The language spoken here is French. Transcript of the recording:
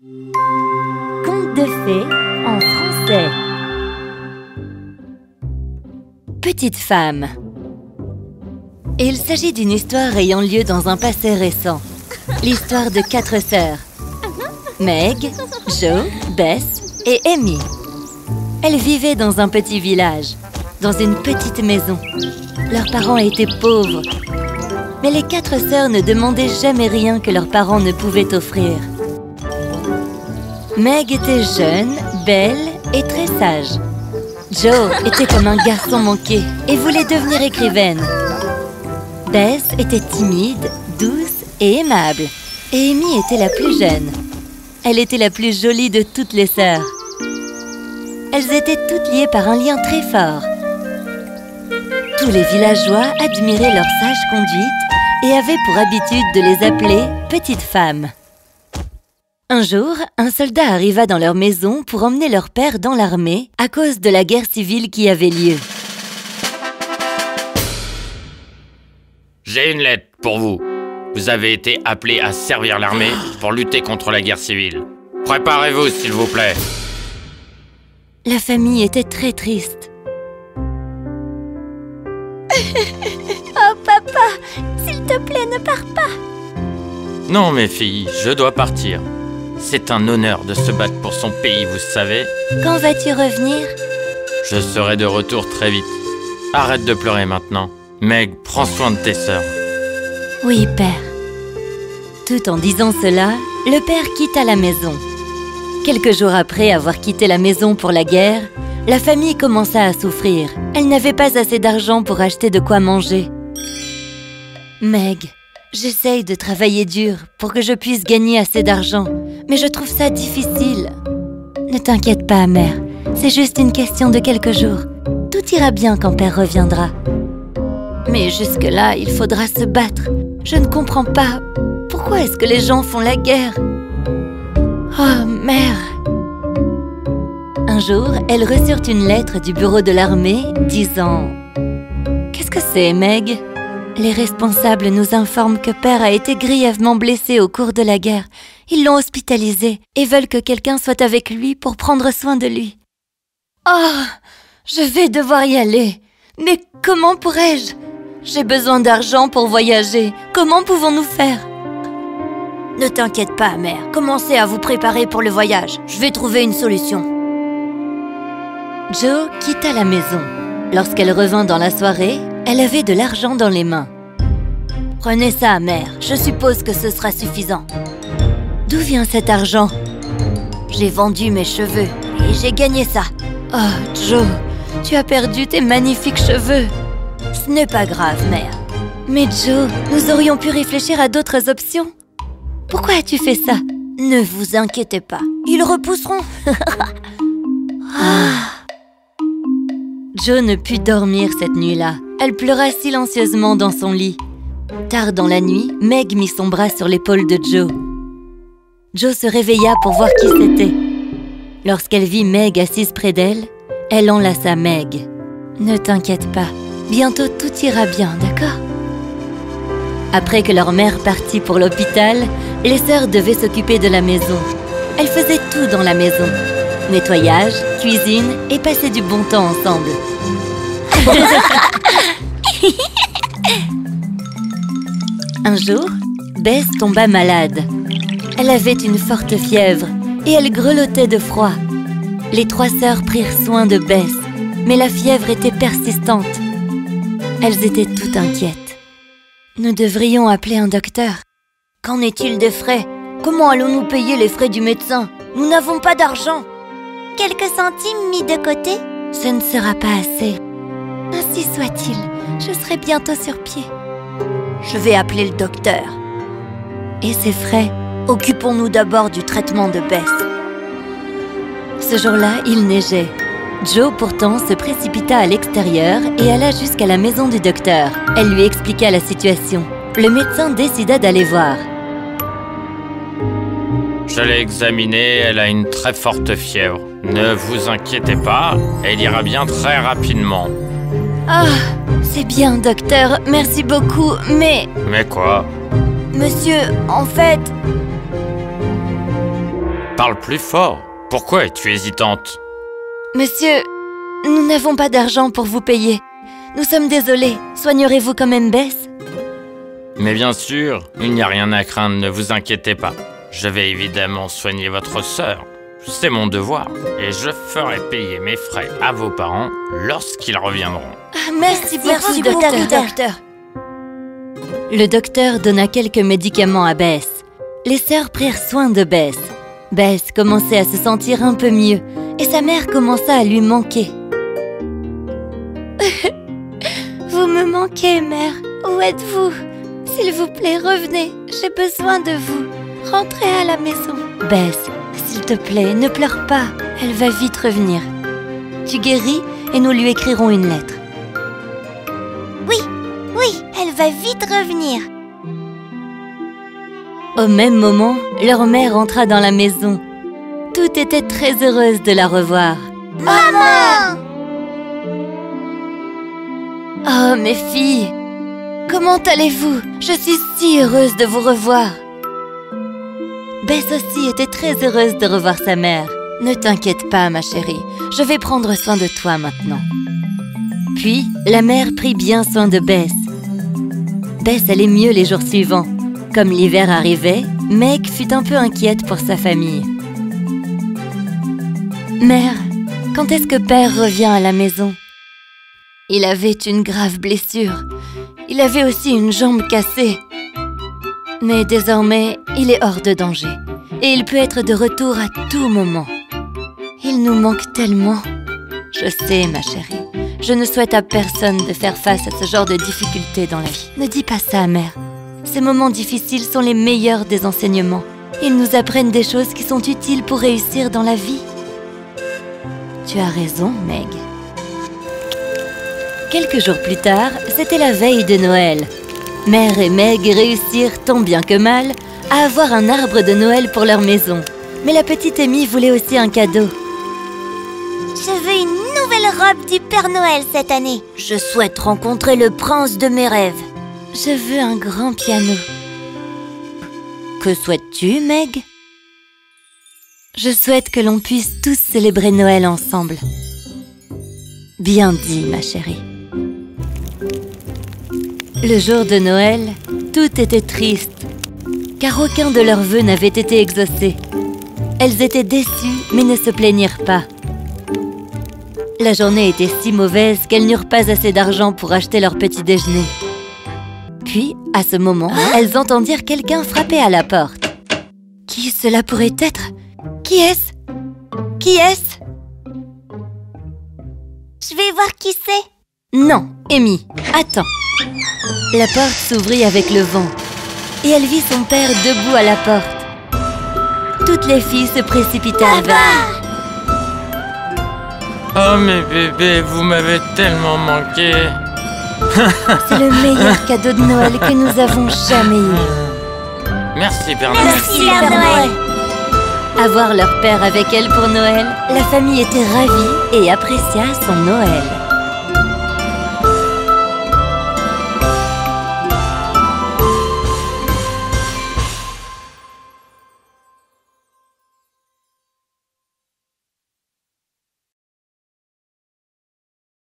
Conte de fées en français Petite femme Il s'agit d'une histoire ayant lieu dans un passé récent. L'histoire de quatre sœurs. Meg, Jo, Bess et Amy. Elles vivaient dans un petit village, dans une petite maison. Leurs parents étaient pauvres. Mais les quatre sœurs ne demandaient jamais rien que leurs parents ne pouvaient offrir. Meg était jeune, belle et très sage. Joe était comme un garçon manqué et voulait devenir écrivaine. Bess était timide, douce et aimable. Et Amy était la plus jeune. Elle était la plus jolie de toutes les sœurs. Elles étaient toutes liées par un lien très fort. Tous les villageois admiraient leur sage conduite et avaient pour habitude de les appeler petites femmes. Un jour, un soldat arriva dans leur maison pour emmener leur père dans l'armée à cause de la guerre civile qui avait lieu. J'ai une lettre pour vous. Vous avez été appelé à servir l'armée pour lutter contre la guerre civile. Préparez-vous, s'il vous plaît. La famille était très triste. oh papa, s'il te plaît, ne pars pas. Non, mes filles, je dois partir. C'est un honneur de se battre pour son pays, vous savez. Quand vas-tu revenir? Je serai de retour très vite. Arrête de pleurer maintenant. Meg, prends soin de tes sœurs. Oui, père. Tout en disant cela, le père quitta la maison. Quelques jours après avoir quitté la maison pour la guerre, la famille commença à souffrir. Elle n'avait pas assez d'argent pour acheter de quoi manger. Meg, j'essaye de travailler dur pour que je puisse gagner assez d'argent, mais je trouve ça difficile. Ne t'inquiète pas, mère. C'est juste une question de quelques jours. Tout ira bien quand père reviendra. Mais jusque-là, il faudra se battre. Je ne comprends pas. Pourquoi est-ce que les gens font la guerre? Oh, mère Un jour, elles reçurent une lettre du bureau de l'armée disant « Qu'est-ce que c'est, Meg ?» Les responsables nous informent que père a été grièvement blessé au cours de la guerre. Ils l'ont hospitalisé et veulent que quelqu'un soit avec lui pour prendre soin de lui. Oh, je vais devoir y aller. Mais comment pourrais-je? J'ai besoin d'argent pour voyager. Comment pouvons-nous faire? Ne t'inquiète pas, mère. Commencez à vous préparer pour le voyage. Je vais trouver une solution. Jo quitta la maison. Lorsqu'elle revint dans la soirée, elle avait de l'argent dans les mains. Prenez ça, mère. Je suppose que ce sera suffisant. D'où vient cet argent? J'ai vendu mes cheveux et j'ai gagné ça. Oh, Joe, tu as perdu tes magnifiques cheveux. Ce n'est pas grave, mère. Mais Joe, nous aurions pu réfléchir à d'autres options. Pourquoi as-tu fait ça? Ne vous inquiétez pas. Ils repousseront. ah. Joe ne put dormir cette nuit-là. Elle pleura silencieusement dans son lit. Tard dans la nuit, Meg mit son bras sur l'épaule de Joe. Joe se réveilla pour voir qui c'était. Lorsqu'elle vit Meg assise près d'elle, elle enlaça Meg. Ne t'inquiète pas, bientôt tout ira bien, d'accord? Après que leur mère partit pour l'hôpital, les sœurs devaient s'occuper de la maison. Elles faisaient tout dans la maison. Nettoyage, cuisine et passer du bon temps ensemble. Un jour, Bess tomba malade. Elle avait une forte fièvre et elle grelottait de froid. Les trois sœurs prirent soin de Bess, mais la fièvre était persistante. Elles étaient toutes inquiètes. Nous devrions appeler un docteur. Qu'en est-il des frais? Comment allons-nous payer les frais du médecin? Nous n'avons pas d'argent. Quelques centimes mis de côté? Ce ne sera pas assez. Ainsi soit-il, je serai bientôt sur pied. Je vais appeler le docteur. Et ces frais Occupons-nous d'abord du traitement de Bess. Ce jour-là, il neigeait. Joe, pourtant, se précipita à l'extérieur et alla jusqu'à la maison du docteur. Elle lui expliqua la situation. Le médecin décida d'aller voir. Je l'ai examinée, elle a une très forte fièvre. Ne vous inquiétez pas, elle ira bien très rapidement. Ah, c'est bien, docteur, merci beaucoup, mais... Mais quoi? Monsieur, en fait... Parle plus fort. Pourquoi es-tu hésitante? Monsieur, nous n'avons pas d'argent pour vous payer. Nous sommes désolés. Soignerez-vous quand même Bess Mais bien sûr, il n'y a rien à craindre, ne vous inquiétez pas. Je vais évidemment soigner votre sœur. C'est mon devoir. Et je ferai payer mes frais à vos parents lorsqu'ils reviendront. Ah, merci, beaucoup, docteur. Le docteur donna quelques médicaments à Bess. Les sœurs prirent soin de Bess. Bess commençait à se sentir un peu mieux et sa mère commença à lui manquer. vous me manquez, mère. Où êtes-vous? S'il vous plaît, revenez. J'ai besoin de vous. Rentrez à la maison. Bess, s'il te plaît, ne pleure pas. Elle va vite revenir. Tu guéris et nous lui écrirons une lettre. Oui, oui, elle va vite revenir. Au même moment, leur mère entra dans la maison. Tout était très heureuse de la revoir. Maman Oh, mes filles Comment allez-vous? Je suis si heureuse de vous revoir Bess aussi était très heureuse de revoir sa mère. Ne t'inquiète pas, ma chérie. Je vais prendre soin de toi maintenant. Puis, la mère prit bien soin de Bess. Bess allait mieux les jours suivants. Comme l'hiver arrivait, Meg fut un peu inquiète pour sa famille. Mère, quand est-ce que père revient à la maison? Il avait une grave blessure. Il avait aussi une jambe cassée. Mais désormais, il est hors de danger. Et il peut être de retour à tout moment. Il nous manque tellement. Je sais, ma chérie. Je ne souhaite à personne de faire face à ce genre de difficultés dans la vie. Ne dis pas ça, mère. Ces moments difficiles sont les meilleurs des enseignements. Ils nous apprennent des choses qui sont utiles pour réussir dans la vie. Tu as raison, Meg. Quelques jours plus tard, c'était la veille de Noël. Mère et Meg réussirent tant bien que mal à avoir un arbre de Noël pour leur maison. Mais la petite Amy voulait aussi un cadeau. Je veux une nouvelle robe du Père Noël cette année. Je souhaite rencontrer le prince de mes rêves. Je veux un grand piano. Que souhaites-tu, Meg? Je souhaite que l'on puisse tous célébrer Noël ensemble. Bien dit, ma chérie. Le jour de Noël, tout était triste, car aucun de leurs vœux n'avait été exaucé. Elles étaient déçues, mais ne se plaignirent pas. La journée était si mauvaise qu'elles n'eurent pas assez d'argent pour acheter leur petit déjeuner. Puis, à ce moment, elles entendirent quelqu'un frapper à la porte. Qui cela pourrait être? Qui est-ce? Qui est-ce? Je vais voir qui c'est. Non, Amy, attends. La porte s'ouvrit avec le vent et elle vit son père debout à la porte. Toutes les filles se précipitèrent vers Oh mes bébés, vous m'avez tellement manqué. C'est le meilleur cadeau de Noël que nous avons jamais eu. Merci Père Noël. Merci Père Noël. Avoir leur père avec elle pour Noël, la famille était ravie et apprécia son Noël.